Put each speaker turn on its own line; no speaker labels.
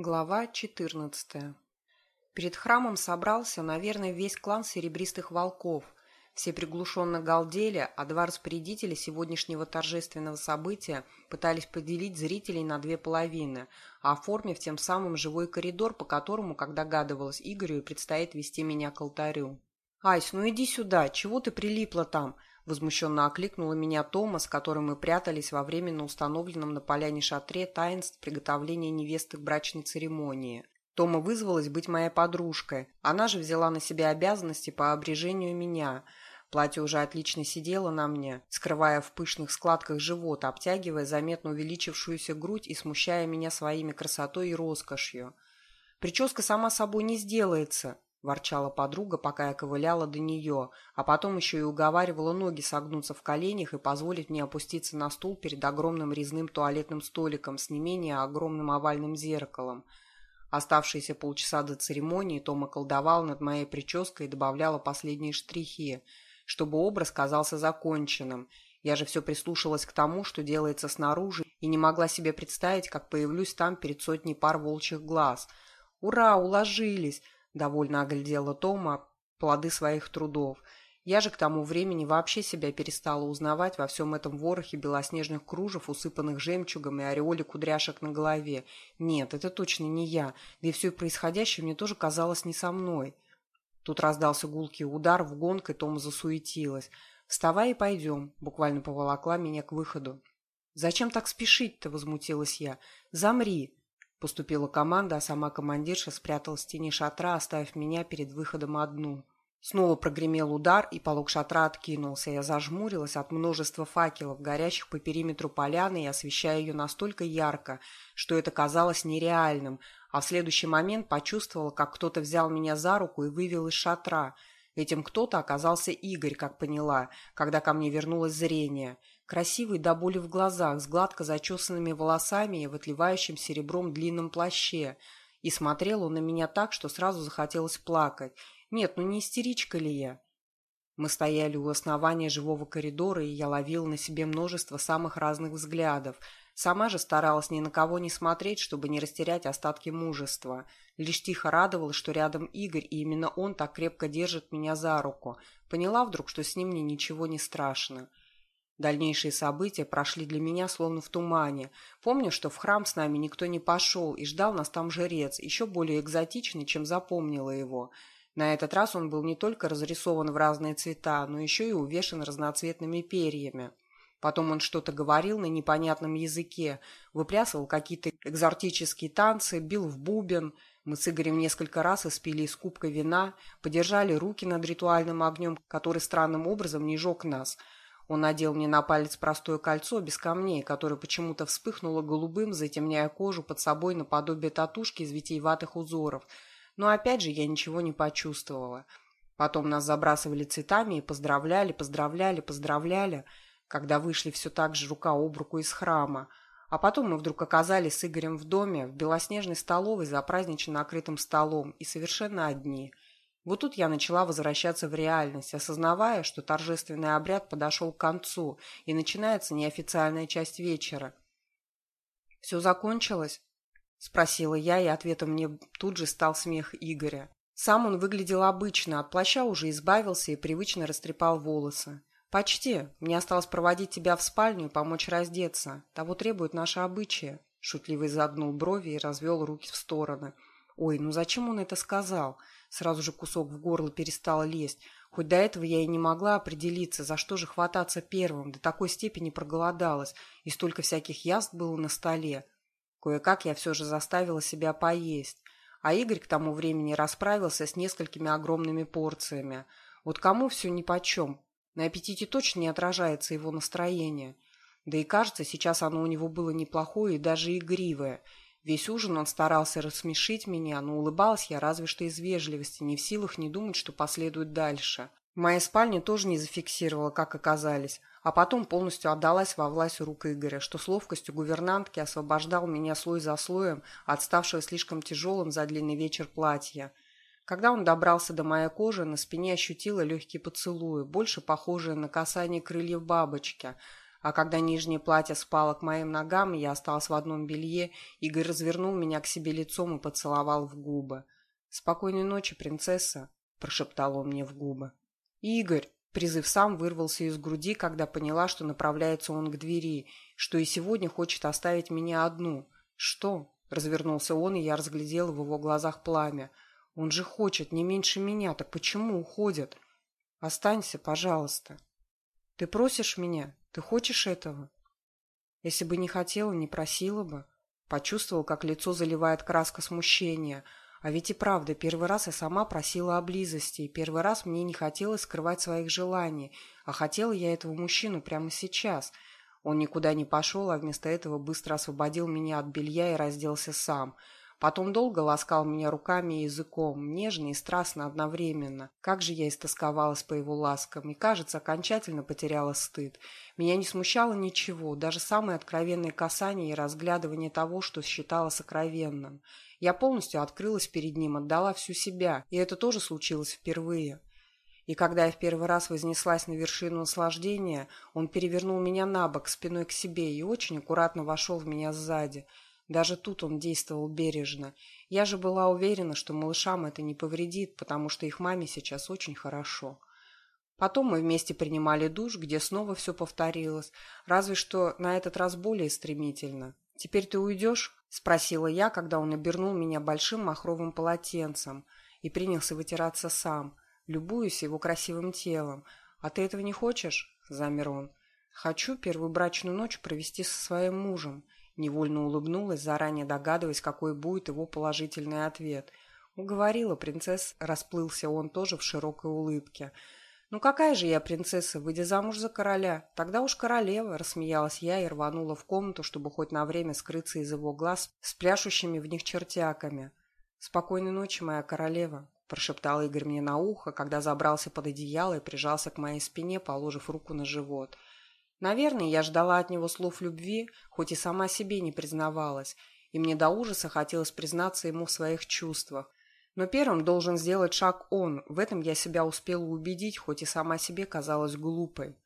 Глава 14. Перед храмом собрался, наверное, весь клан серебристых волков. Все приглушенно галдели, а два распорядителя сегодняшнего торжественного события пытались поделить зрителей на две половины, оформив тем самым живой коридор, по которому, как догадывалась Игорю, предстоит вести меня к алтарю. «Айс, ну иди сюда, чего ты прилипла там?» Возмущенно окликнула меня Тома, с которым мы прятались во временно установленном на поляне шатре таинств приготовления невесты к брачной церемонии. Тома вызвалась быть моей подружкой. Она же взяла на себя обязанности по обрежению меня. Платье уже отлично сидело на мне, скрывая в пышных складках живот, обтягивая заметно увеличившуюся грудь и смущая меня своими красотой и роскошью. Прическа сама собой не сделается, — ворчала подруга, пока я ковыляла до нее, а потом еще и уговаривала ноги согнуться в коленях и позволить мне опуститься на стул перед огромным резным туалетным столиком с не менее огромным овальным зеркалом. Оставшиеся полчаса до церемонии Тома колдовал над моей прической и добавляла последние штрихи, чтобы образ казался законченным. Я же все прислушалась к тому, что делается снаружи, и не могла себе представить, как появлюсь там перед сотней пар волчьих глаз. «Ура, уложились!» Довольно оглядела Тома плоды своих трудов. Я же к тому времени вообще себя перестала узнавать во всем этом ворохе белоснежных кружев, усыпанных жемчугом и ореоле кудряшек на голове. Нет, это точно не я, да и все происходящее мне тоже казалось не со мной. Тут раздался гулкий удар в гонг, и Тома засуетилась. «Вставай и пойдем», — буквально поволокла меня к выходу. «Зачем так спешить-то?» — возмутилась я. «Замри!» Поступила команда, а сама командирша спряталась в тени шатра, оставив меня перед выходом одну. Снова прогремел удар, и полог шатра откинулся. Я зажмурилась от множества факелов, горящих по периметру поляны и освещая ее настолько ярко, что это казалось нереальным, а в следующий момент почувствовала, как кто-то взял меня за руку и вывел из шатра. Этим кто-то оказался Игорь, как поняла, когда ко мне вернулось зрение. Красивый до боли в глазах, с гладко зачесанными волосами и в отливающем серебром длинном плаще. И смотрел он на меня так, что сразу захотелось плакать. Нет, ну не истеричка ли я? Мы стояли у основания живого коридора, и я ловил на себе множество самых разных взглядов. Сама же старалась ни на кого не смотреть, чтобы не растерять остатки мужества. Лишь тихо радовалась, что рядом Игорь, и именно он так крепко держит меня за руку. Поняла вдруг, что с ним мне ничего не страшно. Дальнейшие события прошли для меня словно в тумане. Помню, что в храм с нами никто не пошел, и ждал нас там жрец, еще более экзотичный, чем запомнила его. На этот раз он был не только разрисован в разные цвета, но еще и увешан разноцветными перьями. Потом он что-то говорил на непонятном языке, выплясывал какие-то экзотические танцы, бил в бубен. Мы с Игорем несколько раз испили из кубка вина, подержали руки над ритуальным огнем, который странным образом не жег нас – он надел мне на палец простое кольцо без камней, которое почему-то вспыхнуло голубым, затемняя кожу под собой наподобие татушки из витиеватых узоров. Но опять же я ничего не почувствовала. Потом нас забрасывали цветами и поздравляли, поздравляли, поздравляли, когда вышли все так же рука об руку из храма. А потом мы вдруг оказались с Игорем в доме, в белоснежной столовой за празднично накрытым столом, и совершенно одни – вот тут я начала возвращаться в реальность, осознавая, что торжественный обряд подошел к концу, и начинается неофициальная часть вечера. «Все закончилось?» – спросила я, и ответом мне тут же стал смех Игоря. Сам он выглядел обычно, от плаща уже избавился и привычно растрепал волосы. «Почти. Мне осталось проводить тебя в спальню и помочь раздеться. Того требует наше обычаи». Шутливо изогнул брови и развел руки в стороны. «Ой, ну зачем он это сказал?» Сразу же кусок в горло перестал лезть. Хоть до этого я и не могла определиться, за что же хвататься первым, до такой степени проголодалась, и столько всяких яств было на столе. Кое-как я все же заставила себя поесть. А Игорь к тому времени расправился с несколькими огромными порциями. Вот кому все нипочем. На аппетите точно не отражается его настроение. Да и кажется, сейчас оно у него было неплохое и даже игривое – Весь ужин он старался рассмешить меня, но улыбалась я разве что из вежливости, не в силах не думать, что последует дальше. В моей спальне тоже не зафиксировала, как оказались, а потом полностью отдалась во власть рук Игоря, что с ловкостью гувернантки освобождал меня слой за слоем от ставшего слишком тяжелым за длинный вечер платья. Когда он добрался до моей кожи, на спине ощутила легкие поцелуи, больше похожие на касание крыльев бабочки – А когда нижнее платье спало к моим ногам, я осталась в одном белье, Игорь развернул меня к себе лицом и поцеловал в губы. «Спокойной ночи, принцесса», — прошептал он мне в губы. «Игорь!» — призыв сам вырвался из груди, когда поняла, что направляется он к двери, что и сегодня хочет оставить меня одну. «Что?» — развернулся он, и я разглядел в его глазах пламя. «Он же хочет не меньше меня, так почему уходит?» «Останься, пожалуйста». «Ты просишь меня? Ты хочешь этого?» «Если бы не хотела, не просила бы». Почувствовал, как лицо заливает краска смущения — а ведь и правда, первый раз я сама просила о близости, и первый раз мне не хотелось скрывать своих желаний, а хотела я этого мужчину прямо сейчас. Он никуда не пошел, а вместо этого быстро освободил меня от белья и разделся сам – Потом долго ласкал меня руками и языком, нежно и страстно одновременно. Как же я истосковалась по его ласкам и, кажется, окончательно потеряла стыд. Меня не смущало ничего, даже самые откровенные касания и разглядывание того, что считала сокровенным. Я полностью открылась перед ним, отдала всю себя, и это тоже случилось впервые. И когда я в первый раз вознеслась на вершину наслаждения, он перевернул меня на бок, спиной к себе, и очень аккуратно вошел в меня сзади – даже тут он действовал бережно. Я же была уверена, что малышам это не повредит, потому что их маме сейчас очень хорошо. Потом мы вместе принимали душ, где снова все повторилось, разве что на этот раз более стремительно. «Теперь ты уйдешь?» – спросила я, когда он обернул меня большим махровым полотенцем и принялся вытираться сам, любуясь его красивым телом. «А ты этого не хочешь?» – замер он. «Хочу первую брачную ночь провести со своим мужем», Невольно улыбнулась, заранее догадываясь, какой будет его положительный ответ. Уговорила принцесс, расплылся он тоже в широкой улыбке. «Ну какая же я принцесса, выйдя замуж за короля? Тогда уж королева», — рассмеялась я и рванула в комнату, чтобы хоть на время скрыться из его глаз с пляшущими в них чертяками. «Спокойной ночи, моя королева», — прошептал Игорь мне на ухо, когда забрался под одеяло и прижался к моей спине, положив руку на живот — Наверное, я ждала от него слов любви, хоть и сама себе не признавалась, и мне до ужаса хотелось признаться ему в своих чувствах. Но первым должен сделать шаг он, в этом я себя успела убедить, хоть и сама себе казалась глупой.